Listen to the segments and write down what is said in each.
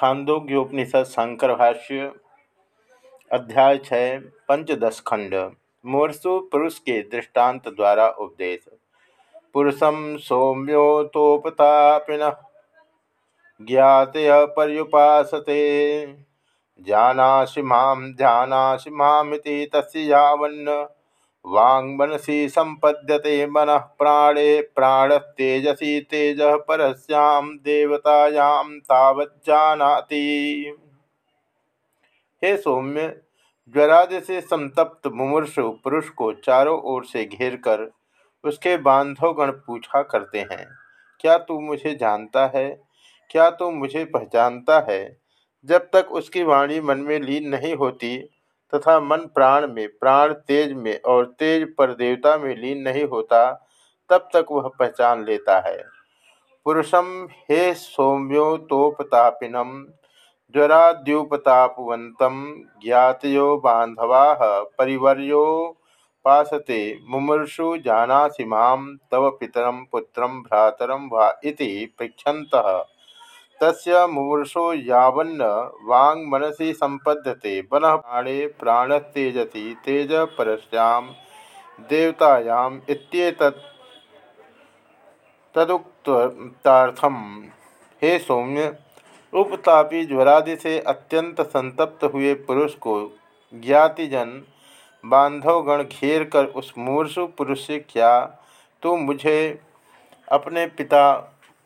छांदोग्योपनिषद शंकर भाष्य अध्याय छः पंचदश खंड मूर्सु पुरुष के दृष्टांत द्वारा उपदेश। पुरुषम सौम्योतोपतापिन ज्ञातय पर्युपासते जानासि माँ जानासि मामिति तस्य वाङ्मनसि संपद्यते मन प्राणे प्राणस्तेजसी तेज परस्यां देवतायां तावज्जानाति हे सौम्य, ज्वरादि से संतप्त मुमूर्षु पुरुष को चारों ओर से घेर कर उसके बांधवगण पूछा करते हैं, क्या तू मुझे जानता है? क्या तू मुझे पहचानता है? जब तक उसकी वाणी मन में लीन नहीं होती तथा मन प्राण में, प्राण तेज में और तेज पर देवता में लीन नहीं होता, तब तक वह पहचान लेता है। पुरुषम हे सौम्योतोपतापिनम ज्वराद्युपतापवंत ज्ञातो बांधवा परिवर्योपासते मुमूर्षु जानासि माँ, तव पितरम पुत्रम भ्रातरम वा इति पृछन्तः तस्य मुमूर्षो यावन्न वांग मनसी संपद्यते मन प्राणे प्राणस्तेजसी तेज परस्याम देवतायाम तदुक्तार्थम हे सौम्य उपतापी ज्वरादि से अत्यंत संतप्त हुए पुरुष को ज्ञातिजन बांधवगण घेर कर उस मूर्षु पुरुष से क्या, तू मुझे अपने पिता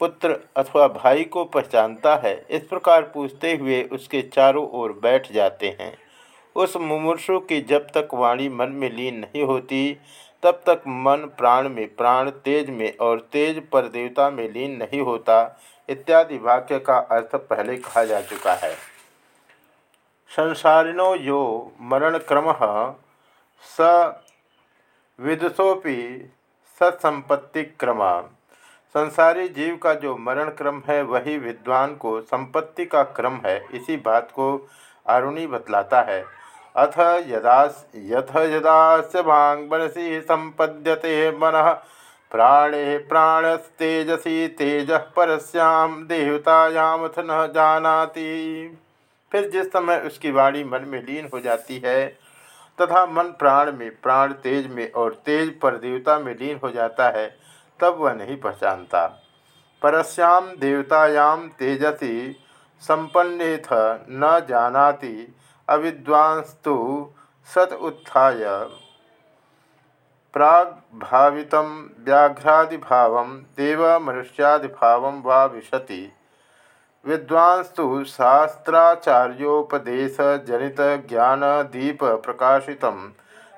पुत्र अथवा भाई को पहचानता है, इस प्रकार पूछते हुए उसके चारों ओर बैठ जाते हैं। उस मुमूर्षु की जब तक वाणी मन में लीन नहीं होती, तब तक मन प्राण में प्राण, तेज में और तेज पर देवता में लीन नहीं होता, इत्यादि वाक्य का अर्थ पहले कहा जा चुका है। संसारिणो यो मरण क्रम स विदुषोपि सत्संपत्ति क्रम संसारी जीव का जो मरण क्रम है, वही विद्वान को संपत्ति का क्रम है, इसी बात को आरुणी बतलाता है। अथ यदा यथ यदा से भाँग मनसी संपद्यते मन, प्राणे प्राणस्तेजसी तेज परस्याम देवतायामथ न जानाति। फिर जिस समय उसकी वाणी मन में लीन हो जाती है, तथा मन प्राण में, प्राण तेज में और तेज पर देवता में लीन हो जाता है तब वह नहीं पहचानता। परस्याम देवतायाम तेजसी संपन्नेथ न जानाति, अविद्वांस्तु सत उत्थाय प्राग्भावित व्याघ्रादिभाव देव मनुष्यादिभाव वा विशति। विद्वांस्तु शास्त्राचार्योपदेश जनित ज्ञान दीप प्रकाशित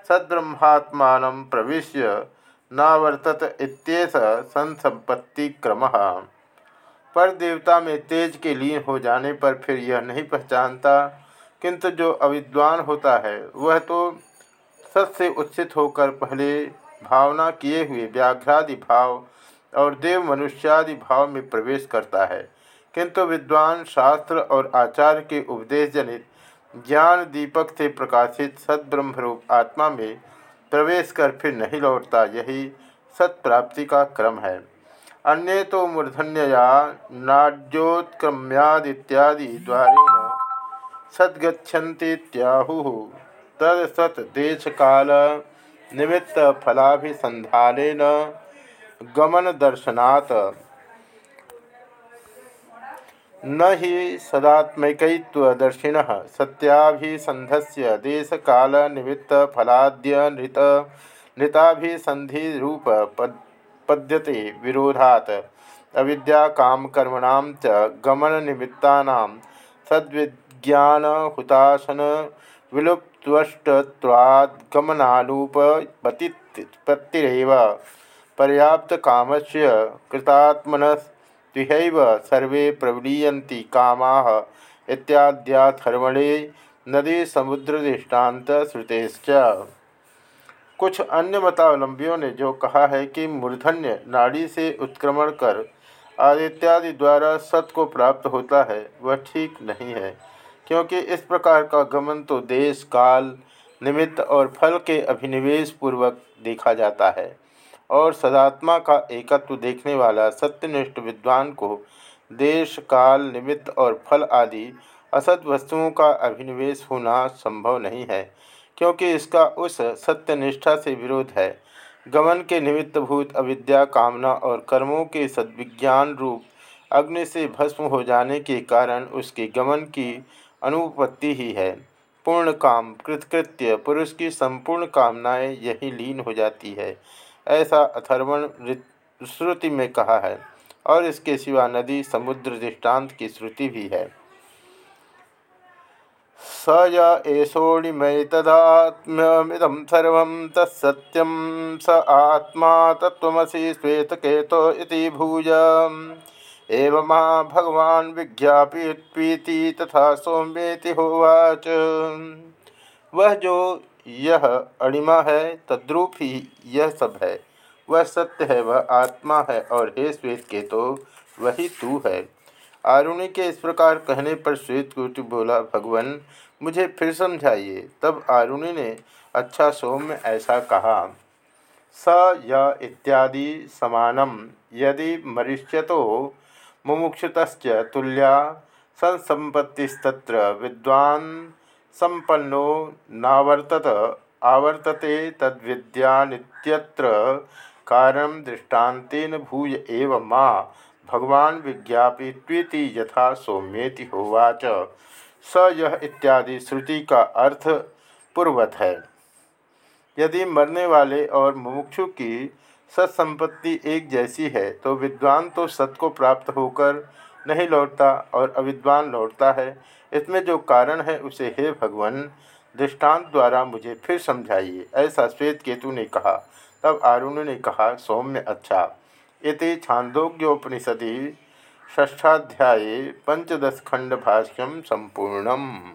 सद्ब्रह्मात्मा प्रवेश्य नावर्तत इत्येष संसंपत्ति क्रम। पर देवता में तेज के लीन हो जाने पर फिर यह नहीं पहचानता, किंतु जो अविद्वान होता है, वह तो सत से उत्सित होकर पहले भावना किए हुए व्याघ्रादि भाव और देव मनुष्यादि भाव में प्रवेश करता है। किंतु विद्वान शास्त्र और आचार्य के उपदेश जनित ज्ञान दीपक से प्रकाशित सद्ब्रह्मरूप आत्मा में प्रवेश कर फिर नहीं लौटता। यही सत्प्राप्ति का क्रम है। अन्य तो मूर्धन्यया नाड्योत्क्रम्यादित्यादि द्वारेण सद्गछन्तीत्याहु तद सत देश काल निमित्त फलाभिसंधान गमन दर्शनात् न ही सदात्मकदर्शिन सत्याभिसंधस्य देश काल निमित्त फलाद्य नृत नृताभिसंधिरूप पद्यते विरोधात। अविद्या काम कर्मणां गमन निमित्तानां सद्विज्ञान हुतासन विलुप्तवादगमनानुपतिपत्तिरव पर्याप्त कामस्य कृतात्मनस् तिहैव सर्वे प्रवलीयन्ति कामाः इत्याद्याथर्वणे नदी समुद्र दृष्टांत श्रुतेश्च। कुछ अन्य मतावलंबियों ने जो कहा है कि मूर्धन्य नाड़ी से उत्क्रमण कर आदित्यादि द्वारा सत को प्राप्त होता है, वह ठीक नहीं है, क्योंकि इस प्रकार का गमन तो देश, काल, निमित्त और फल के अभिनिवेश पूर्वक देखा जाता है। और सदात्मा का एकत्व देखने वाला सत्यनिष्ठ विद्वान को देश, काल, निमित्त और फल आदि असत वस्तुओं का अभिनिवेश होना संभव नहीं है, क्योंकि इसका उस सत्यनिष्ठा से विरोध है। गमन के निमित्तभूत अविद्या, कामना और कर्मों के सद्विज्ञान रूप अग्नि से भस्म हो जाने के कारण उसके गमन की अनुपत्ति ही है। पूर्ण काम, कृतकृत्य, पुरुष की संपूर्ण कामनाएँ यही लीन हो जाती है। ऐसा अथर्वण श्रुति में कहा है, और इसके सिवा नदी समुद्र दृष्टांत की श्रुति भी है। स य एषोणिमैतदात्म्यमिदं सर्वं तत्सत्यं स आत्मा तत्त्वमसि श्वेतकेतो इति भूय। एवमा भगवान् विज्ञापित्वीति तथा सौम्येति होवाच। वह जो यह अणिमा है, तद्रूप ही यह सब है। वह सत्य है, वह आत्मा है, और हे श्वेत के तो वही तू है। आरुणि के इस प्रकार कहने पर श्वेत कोटि बोला, भगवान, मुझे फिर समझाइए, तब आरुणि ने अच्छा सौम्य, ऐसा कहा। स, य, इत्यादि समानम, यदि मरिष्यतो मुमुक्षुत तुल्या, संसंपत्तिस्तत्र, विद्वान् संपन्नो नावर्तत, आवर्तते तद्विद्यानित्यत्र कारण दृष्टान्तेन भूय एव मा। भगवान विज्ञापित्वीति यथा सौम्येति होवाच। स यह इत्यादि श्रुति का अर्थ पूर्वत है। यदि मरने वाले और मुमुक्षु की सत्संपत्ति एक जैसी है तो विद्वान तो सत को प्राप्त होकर नहीं लौटता और अविद्वान लौटता है। इसमें जो कारण है, उसे हे भगवान, दृष्टांत द्वारा मुझे फिर समझाइए। ऐसा श्वेत केतु ने कहा। तब आरुण ने कहा, सौम्य अच्छा। इति छांदोग्योपनिषदि ष्ठाध्याय पंचदश खंड भाष्यम संपूर्णम।